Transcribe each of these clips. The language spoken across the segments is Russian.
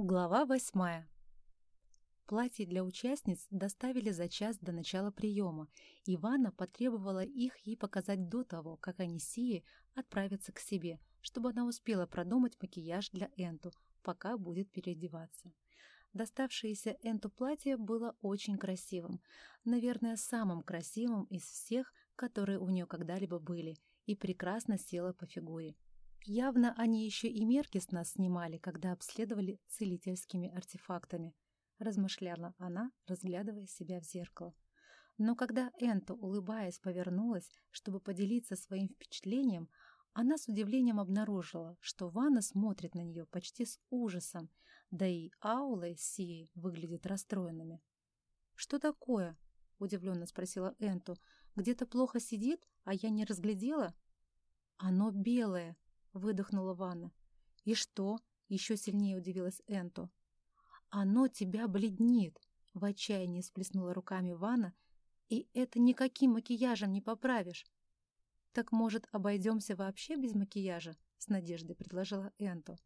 Глава восьмая. Платья для участниц доставили за час до начала приема. Ивана потребовала их ей показать до того, как они с Сией отправятся к себе, чтобы она успела продумать макияж для Энту, пока будет переодеваться. Доставшееся Энту платье было очень красивым, наверное, самым красивым из всех, которые у нее когда-либо были, и прекрасно село по фигуре. Явно они еще и мерки с нас снимали, когда обследовали целительскими артефактами, размышляла она, разглядывая себя в зеркало. Но когда Энто, улыбаясь, повернулась, чтобы поделиться своим впечатлением, она с удивлением обнаружила, что Ванна смотрит на нее почти с ужасом, да и Аула с Сией выглядят расстроенными. «Что такое?» — удивленно спросила Энту. «Где-то плохо сидит, а я не разглядела?» «Оно белое», выдохнула Ванна. «И что?» — еще сильнее удивилась Энту. «Оно тебя бледнит!» — в отчаянии сплеснула руками Ванна. «И это никаким макияжем не поправишь!» «Так, может, обойдемся вообще без макияжа?» — с надеждой предложила Энту.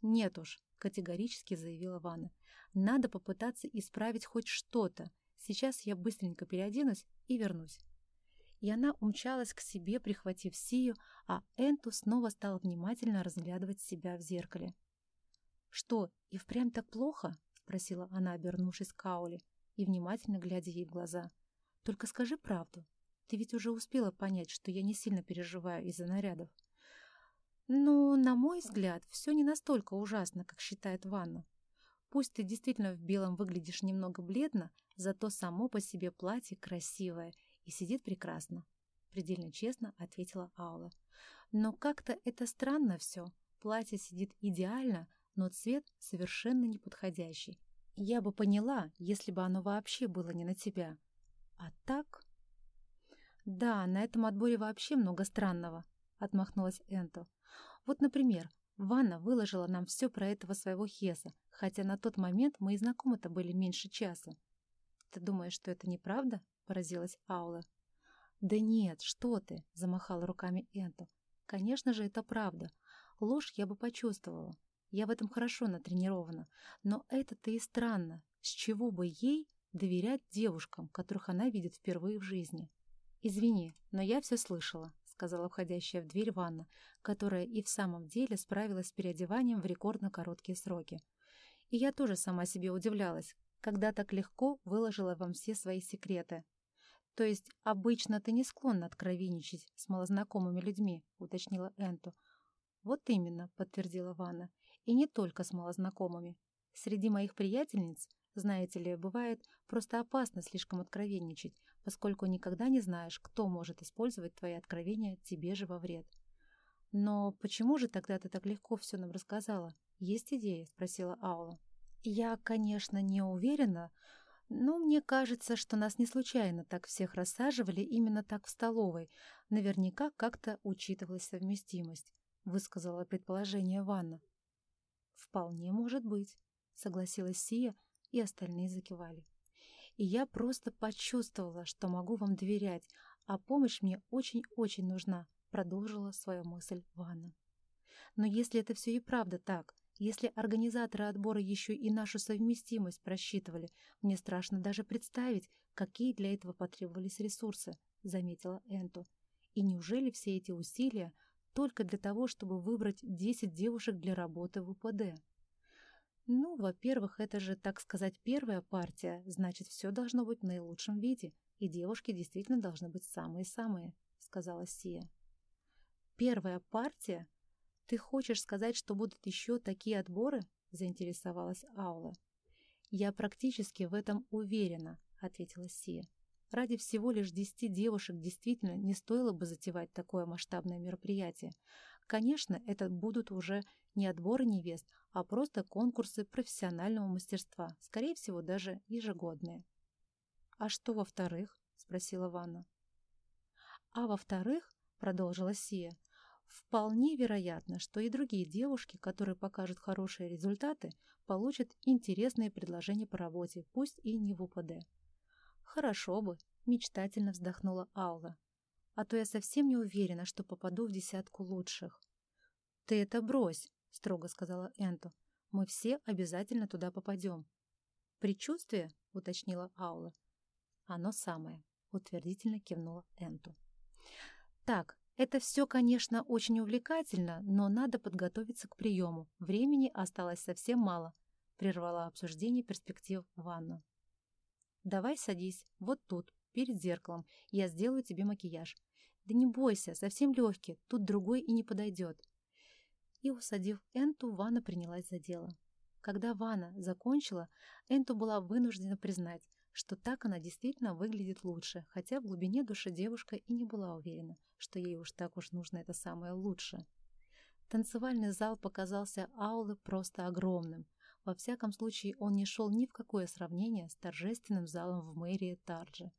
«Нет уж», — категорически заявила Ванна. «Надо попытаться исправить хоть что-то. Сейчас я быстренько переоденусь и вернусь» и она умчалась к себе, прихватив Сию, а Энту снова стала внимательно разглядывать себя в зеркале. «Что, и впрямь так плохо?» — спросила она, обернувшись к Аули и внимательно глядя ей в глаза. «Только скажи правду. Ты ведь уже успела понять, что я не сильно переживаю из-за нарядов». «Ну, на мой взгляд, все не настолько ужасно, как считает Ванна. Пусть ты действительно в белом выглядишь немного бледно, зато само по себе платье красивое и сидит прекрасно», — предельно честно ответила Аула. «Но как-то это странно все. Платье сидит идеально, но цвет совершенно неподходящий. Я бы поняла, если бы оно вообще было не на тебя. А так...» «Да, на этом отборе вообще много странного», — отмахнулась Энто. «Вот, например, Ванна выложила нам все про этого своего Хеса, хотя на тот момент мы и знакомы-то были меньше часа. Ты думаешь, что это неправда?» — поразилась Аула. «Да нет, что ты!» — замахала руками Энто. «Конечно же, это правда. Ложь я бы почувствовала. Я в этом хорошо натренирована. Но это-то и странно. С чего бы ей доверять девушкам, которых она видит впервые в жизни?» «Извини, но я все слышала», — сказала входящая в дверь Ванна, которая и в самом деле справилась с переодеванием в рекордно короткие сроки. И я тоже сама себе удивлялась, когда так легко выложила вам все свои секреты. То есть обычно ты не склонна откровенничать с малознакомыми людьми, уточнила Энту. Вот именно, подтвердила Ванна. И не только с малознакомыми. Среди моих приятельниц, знаете ли, бывает просто опасно слишком откровенничать, поскольку никогда не знаешь, кто может использовать твои откровения тебе же во вред. «Но почему же тогда ты так легко все нам рассказала? Есть идея?» — спросила Аула. «Я, конечно, не уверена, но мне кажется, что нас не случайно так всех рассаживали именно так в столовой. Наверняка как-то учитывалась совместимость», — высказала предположение Ванна. «Вполне может быть», — согласилась Сия, и остальные закивали. «И я просто почувствовала, что могу вам доверять, а помощь мне очень-очень нужна», — продолжила свою мысль Ванна. «Но если это все и правда так, если организаторы отбора еще и нашу совместимость просчитывали, мне страшно даже представить, какие для этого потребовались ресурсы, — заметила Энту. И неужели все эти усилия только для того, чтобы выбрать 10 девушек для работы в УПД? Ну, во-первых, это же, так сказать, первая партия, значит, все должно быть в наилучшем виде, и девушки действительно должны быть самые-самые, — сказала Сия. Первая партия? «Ты хочешь сказать, что будут еще такие отборы?» — заинтересовалась Аула. «Я практически в этом уверена», — ответила Сия. «Ради всего лишь десяти девушек действительно не стоило бы затевать такое масштабное мероприятие. Конечно, это будут уже не отборы невест, а просто конкурсы профессионального мастерства, скорее всего, даже ежегодные». «А что во-вторых?» — спросила Ванна. «А во-вторых», — продолжила Сия, — Вполне вероятно, что и другие девушки, которые покажут хорошие результаты, получат интересные предложения по работе, пусть и не в УПД. «Хорошо бы», — мечтательно вздохнула Аула. «А то я совсем не уверена, что попаду в десятку лучших». «Ты это брось», — строго сказала Энту. Мы все обязательно туда попадем. «Предчувствие?» — уточнила Аула. «Оно самое», — утвердительно кивнула Энту. «Так, это все, конечно, очень увлекательно, но надо подготовиться к приему. Времени осталось совсем мало», — прервала обсуждение перспектив Ванну. «Давай садись, вот тут, перед зеркалом. Я сделаю тебе макияж. Да не бойся, совсем легкий, тут другой и не подойдет». И, усадив Энту, Ванна принялась за дело. Когда Ванна закончила, Энту была вынуждена признать, что так она действительно выглядит лучше, хотя в глубине души девушка и не была уверена, что ей уж так уж нужно это самое лучшее. Танцевальный зал показался Аулы просто огромным. Во всяком случае, он не шел ни в какое сравнение с торжественным залом в мэрии Тарджи.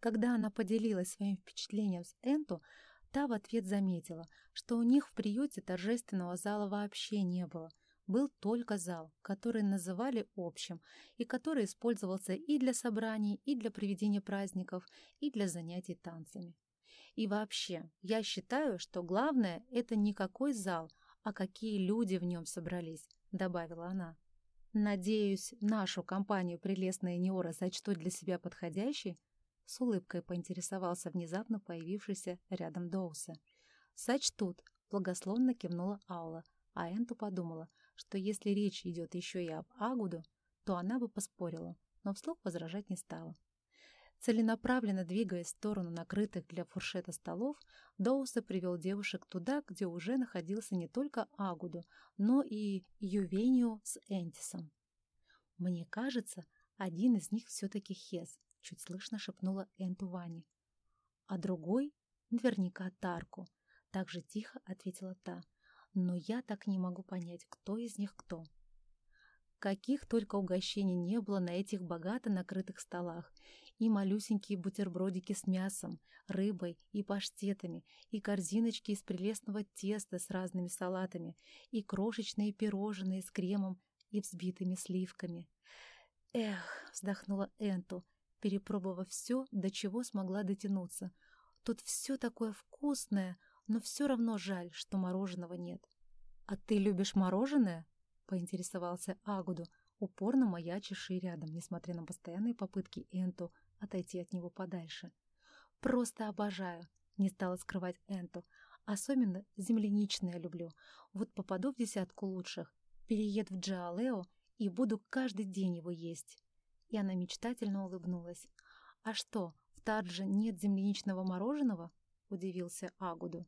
Когда она поделилась своим впечатлением с Энту, та в ответ заметила, что у них в приюте торжественного зала вообще не было – был только зал, который называли общим, и который использовался и для собраний, и для проведения праздников, и для занятий танцами. И вообще, я считаю, что главное – это не какой зал, а какие люди в нем собрались, добавила она. Надеюсь, нашу компанию «Прелестная Неора» сочтут для себя подходящей? С улыбкой поинтересовался внезапно появившийся рядом Доуса. «Сочтут», — благословно кивнула Аула, а Энту подумала — что если речь идет еще и об Агуду, то она бы поспорила, но вслух возражать не стала. Целенаправленно двигаясь в сторону накрытых для фуршета столов, Доуса привел девушек туда, где уже находился не только Агуду, но и Ювению с Энтисом. «Мне кажется, один из них все-таки Хес», — чуть слышно шепнула Энту Ване. «А другой — наверняка Тарку», — так же тихо ответила та но я так не могу понять, кто из них кто. Каких только угощений не было на этих богато накрытых столах. И малюсенькие бутербродики с мясом, рыбой и паштетами, и корзиночки из прелестного теста с разными салатами, и крошечные пирожные с кремом и взбитыми сливками. «Эх!» — вздохнула Энту, перепробовав все, до чего смогла дотянуться. «Тут все такое вкусное!» Но все равно жаль, что мороженого нет. «А ты любишь мороженое?» — поинтересовался Агуду, упорно маячивший рядом, несмотря на постоянные попытки Энту отойти от него подальше. «Просто обожаю!» — не стала скрывать Энту. «Особенно земляничное люблю. Вот попаду в десятку лучших, перееду в Джаалео и буду каждый день его есть». И она мечтательно улыбнулась. «А что, в Тадже нет земляничного мороженого?» — удивился Агуду.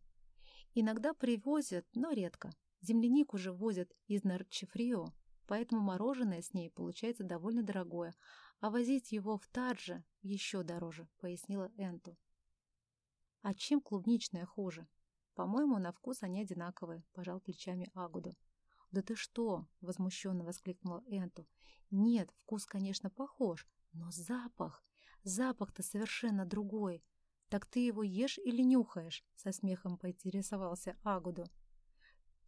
Иногда привозят, но редко. Землянику же возят из Нарчефрио, поэтому мороженое с ней получается довольно дорогое, а возить его в Тадже еще дороже, пояснила Энту. А чем клубничное хуже? По-моему, на вкус они одинаковые, пожал плечами Агуду. «Да ты что?» — возмущенно воскликнула Энту. «Нет, вкус, конечно, похож, но запах... Запах-то совершенно другой. «Так ты его ешь или нюхаешь?» — со смехом поинтересовался Агуду.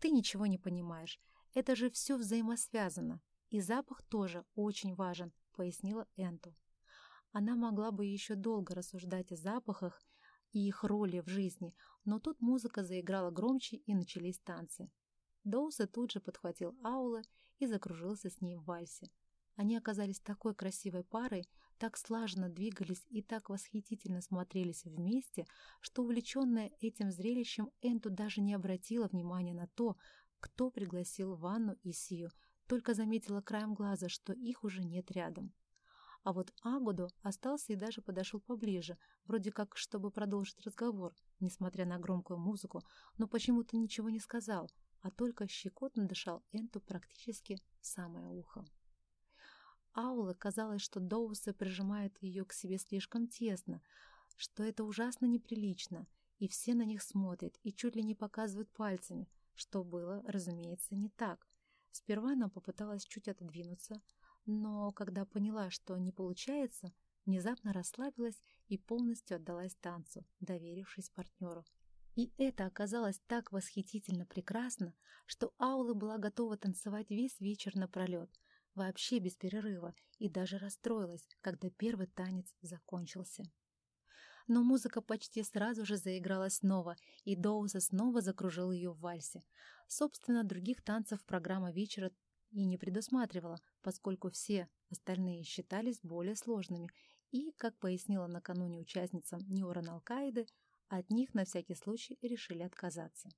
«Ты ничего не понимаешь. Это же все взаимосвязано. И запах тоже очень важен», — пояснила Энту. Она могла бы еще долго рассуждать о запахах и их роли в жизни, но тут музыка заиграла громче и начались танцы. Доуса тут же подхватил Аула и закружился с ней в вальсе. Они оказались такой красивой парой, так слаженно двигались и так восхитительно смотрелись вместе, что, увлеченная этим зрелищем, Энту даже не обратила внимания на то, кто пригласил Ванну и Сию, только заметила краем глаза, что их уже нет рядом. А вот Агуду остался и даже подошел поближе, вроде как, чтобы продолжить разговор, несмотря на громкую музыку, но почему-то ничего не сказал, а только щекотно дышал Энту практически в самое ухо. Аула казалось, что Доусы прижимают ее к себе слишком тесно, что это ужасно неприлично, и все на них смотрят и чуть ли не показывают пальцами, что было, разумеется, не так. Сперва она попыталась чуть отодвинуться, но когда поняла, что не получается, внезапно расслабилась и полностью отдалась танцу, доверившись партнеру. И это оказалось так восхитительно прекрасно, что Аула была готова танцевать весь вечер напролет — вообще без перерыва, и даже расстроилась, когда первый танец закончился. Но музыка почти сразу же заиграла снова, и Доуса снова закружил ее в вальсе. Собственно, других танцев программа вечера и не предусматривала, поскольку все остальные считались более сложными, и, как пояснила накануне участницам Ньоран Алкаиды, от них на всякий случай решили отказаться.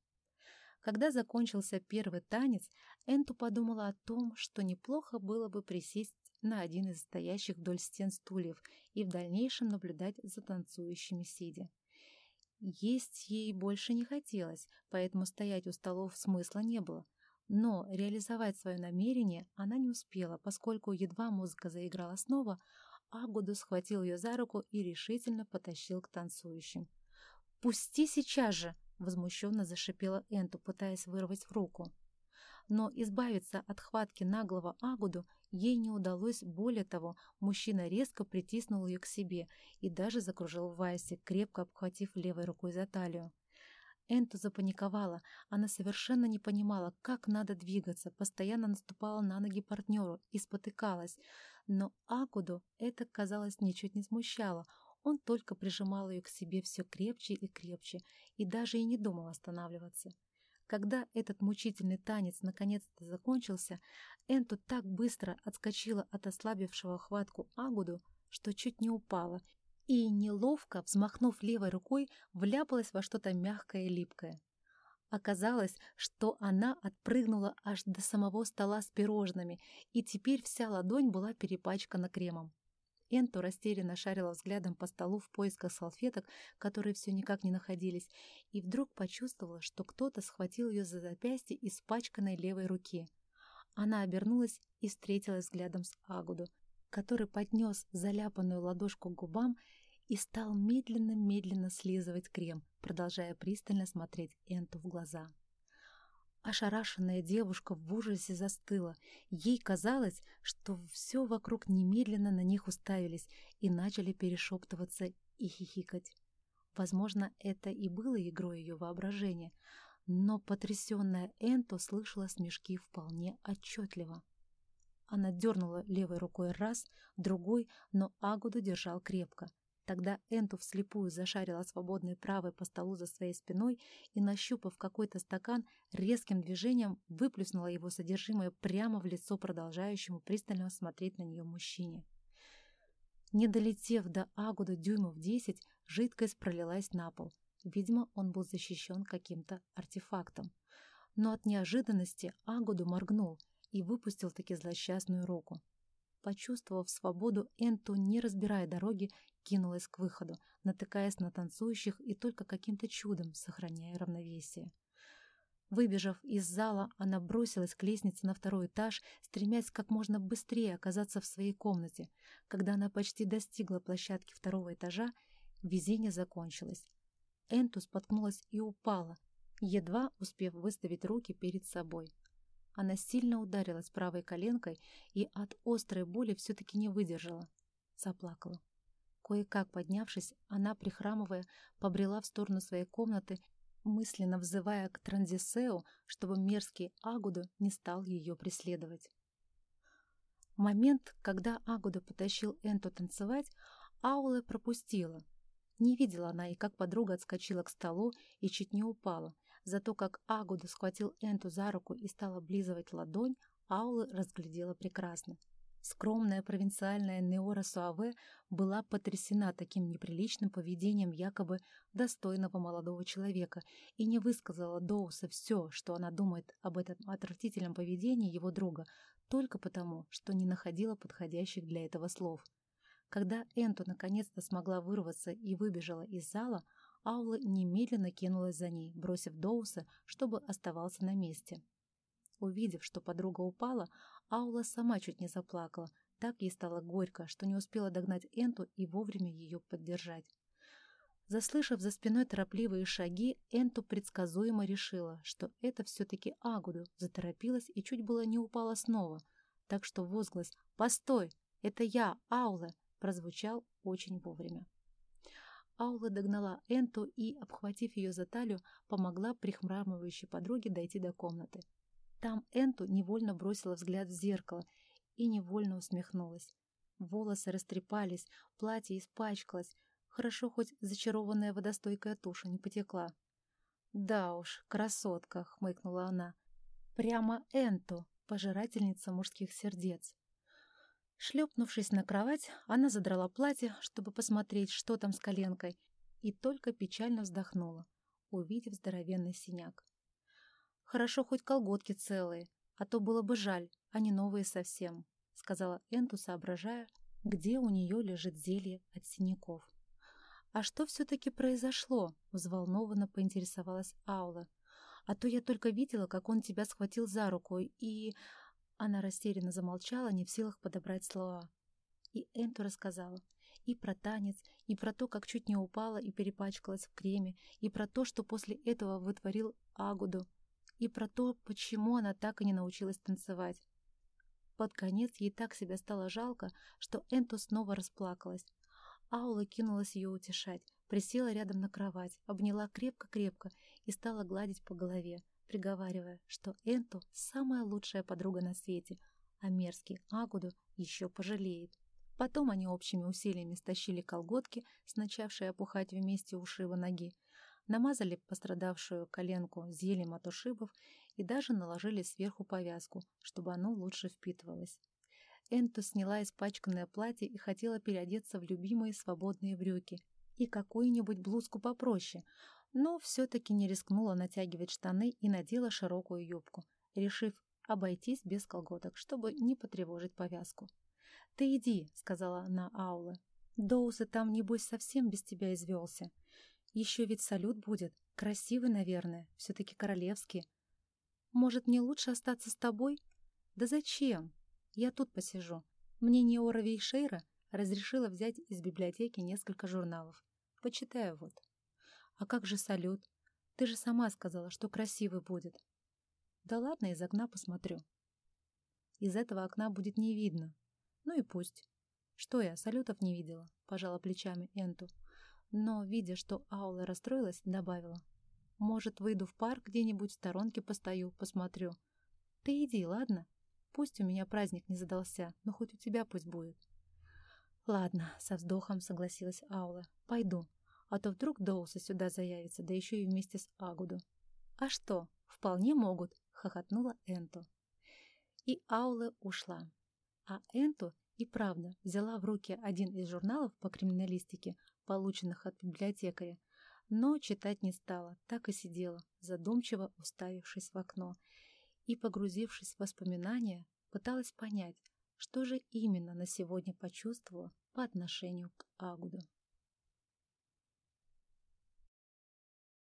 Когда закончился первый танец, Энту подумала о том, что неплохо было бы присесть на один из стоящих вдоль стен стульев и в дальнейшем наблюдать за танцующими сидя. Есть ей больше не хотелось, поэтому стоять у столов смысла не было. Но реализовать свое намерение она не успела, поскольку едва музыка заиграла снова, Агуду схватил ее за руку и решительно потащил к танцующим. «Пусти сейчас же!» — возмущенно зашипела Энту, пытаясь вырвать руку. Но избавиться от хватки наглого Агуду ей не удалось. Более того, мужчина резко притиснул ее к себе и даже закружил в вальсе, крепко обхватив левой рукой за талию. Энту запаниковала. Она совершенно не понимала, как надо двигаться, постоянно наступала на ноги партнеру и спотыкалась. Но Агуду это, казалось, ничуть не смущало. Он только прижимал ее к себе все крепче и крепче, и даже и не думал останавливаться. Когда этот мучительный танец наконец-то закончился, Энту так быстро отскочила от ослабившего хватку Агуду, что чуть не упала, и, неловко, взмахнув левой рукой, вляпалась во что-то мягкое и липкое. Оказалось, что она отпрыгнула аж до самого стола с пирожными, и теперь вся ладонь была перепачкана кремом. Энту растерянно шарила взглядом по столу в поисках салфеток, которые все никак не находились, и вдруг почувствовала, что кто-то схватил ее за запястье испачканной левой руки. Она обернулась и встретилась взглядом с Агуду, который поднес заляпанную ладошку к губам и стал медленно-медленно слизывать крем, продолжая пристально смотреть Энту в глаза. Ошарашенная девушка в ужасе застыла. Ей казалось, что все вокруг немедленно на них уставились и начали перешептываться и хихикать. Возможно, это и было игрой ее воображения, но потрясенная Энто слышала смешки вполне отчетливо. Она дернула левой рукой раз, другой, но Агуду держал крепко. Тогда Энту вслепую зашарила свободной правой по столу за своей спиной и, нащупав какой-то стакан, резким движением выплюснула его содержимое прямо в лицо продолжающему пристально смотреть на нее мужчине. Не долетев до Агуда дюймов десять, жидкость пролилась на пол. Видимо, он был защищен каким-то артефактом. Но от неожиданности Агуду моргнул и выпустил таки злосчастную руку. Почувствовав свободу, Энту, не разбирая дороги, кинулась к выходу, натыкаясь на танцующих и только каким-то чудом сохраняя равновесие. Выбежав из зала, она бросилась к лестнице на второй этаж, стремясь как можно быстрее оказаться в своей комнате. Когда она почти достигла площадки второго этажа, везение закончилось. Энту споткнулась и упала, едва успев выставить руки перед собой. Она сильно ударилась правой коленкой и от острой боли все-таки не выдержала. Заплакала. Кое-как поднявшись, она, прихрамывая, побрела в сторону своей комнаты, мысленно взывая к Транзисеу, чтобы мерзкий Агуду не стал ее преследовать. Момент, когда Агуда потащил Энту танцевать, Аула пропустила. Не видела она и как подруга отскочила к столу и чуть не упала. Зато как Агуда схватил Энту за руку и стал облизывать ладонь, Аула разглядела прекрасно. Скромная провинциальная Неора Суаве была потрясена таким неприличным поведением якобы достойного молодого человека и не высказала Доуса все, что она думает об этом отвратительном поведении его друга, только потому, что не находила подходящих для этого слов. Когда Энту наконец-то смогла вырваться и выбежала из зала, Аула немедленно кинулась за ней, бросив Доуса, чтобы оставался на месте. Увидев, что подруга упала, Аула сама чуть не заплакала. Так ей стало горько, что не успела догнать Энту и вовремя ее поддержать. Заслышав за спиной торопливые шаги, Энту предсказуемо решила, что это все-таки Агуду, заторопилась и чуть было не упала снова, так что возглас «Постой! Это я, Аула!» прозвучал очень вовремя. Аула догнала Энту и, обхватив ее за талию, помогла прихмрамывающей подруге дойти до комнаты. Там Энту невольно бросила взгляд в зеркало и невольно усмехнулась. Волосы растрепались, платье испачкалось. Хорошо, хоть зачарованная водостойкая туша не потекла. «Да уж, красотка!» — хмыкнула она. «Прямо Энту!» — пожирательница мужских сердец. Шлепнувшись на кровать, она задрала платье, чтобы посмотреть, что там с коленкой, и только печально вздохнула, увидев здоровенный синяк. «Хорошо, хоть колготки целые, а то было бы жаль, а не новые совсем», сказала Энту, соображая, где у нее лежит зелье от синяков. «А что все-таки произошло?» — взволнованно поинтересовалась Аула. «А то я только видела, как он тебя схватил за руку, и...» Она растерянно замолчала, не в силах подобрать слова. И Энту рассказала. И про танец, и про то, как чуть не упала и перепачкалась в креме, и про то, что после этого вытворил Агуду, и про то, почему она так и не научилась танцевать. Под конец ей так себя стало жалко, что Энту снова расплакалась. Аула кинулась ее утешать, присела рядом на кровать, обняла крепко-крепко и стала гладить по голове, приговаривая, что Энту — самая лучшая подруга на свете, а мерзкий Агуду еще пожалеет. Потом они общими усилиями стащили колготки, начавшие опухать вместе ушива ноги, намазали пострадавшую коленку зельем от ушибов и даже наложили сверху повязку, чтобы оно лучше впитывалось. Энту сняла испачканное платье и хотела переодеться в любимые свободные брюки и какую-нибудь блузку попроще, но все-таки не рискнула натягивать штаны и надела широкую юбку, решив обойтись без колготок, чтобы не потревожить повязку. «Ты иди», — сказала она Ауле. «Доусы там, небось, совсем без тебя извелся. Еще ведь салют будет. Красивый, наверное, все-таки королевский. Может, мне лучше остаться с тобой? Да зачем? Я тут посижу. Мне Неора Вейшейра разрешила взять из библиотеки несколько журналов. Почитаю вот. А как же салют? Ты же сама сказала, что красивый будет. Да ладно, из окна посмотрю. Из этого окна будет не видно. Ну и пусть. Что я, салютов не видела? Пожала плечами Энту. Но, видя, что Аула расстроилась, добавила. Может, выйду в парк где-нибудь в сторонке постою, посмотрю. Ты иди, ладно? Пусть у меня праздник не задался, но хоть у тебя пусть будет. Ладно, со вздохом согласилась Аула. Пойду а то вдруг Доуса сюда заявится, да еще и вместе с Агуду. «А что, вполне могут», — хохотнула Энту. И Аула ушла. А Энту и правда взяла в руки один из журналов по криминалистике, полученных от библиотекаря, но читать не стала, так и сидела, задумчиво уставившись в окно, и, погрузившись в воспоминания, пыталась понять, что же именно на сегодня почувствовала по отношению к Агуду.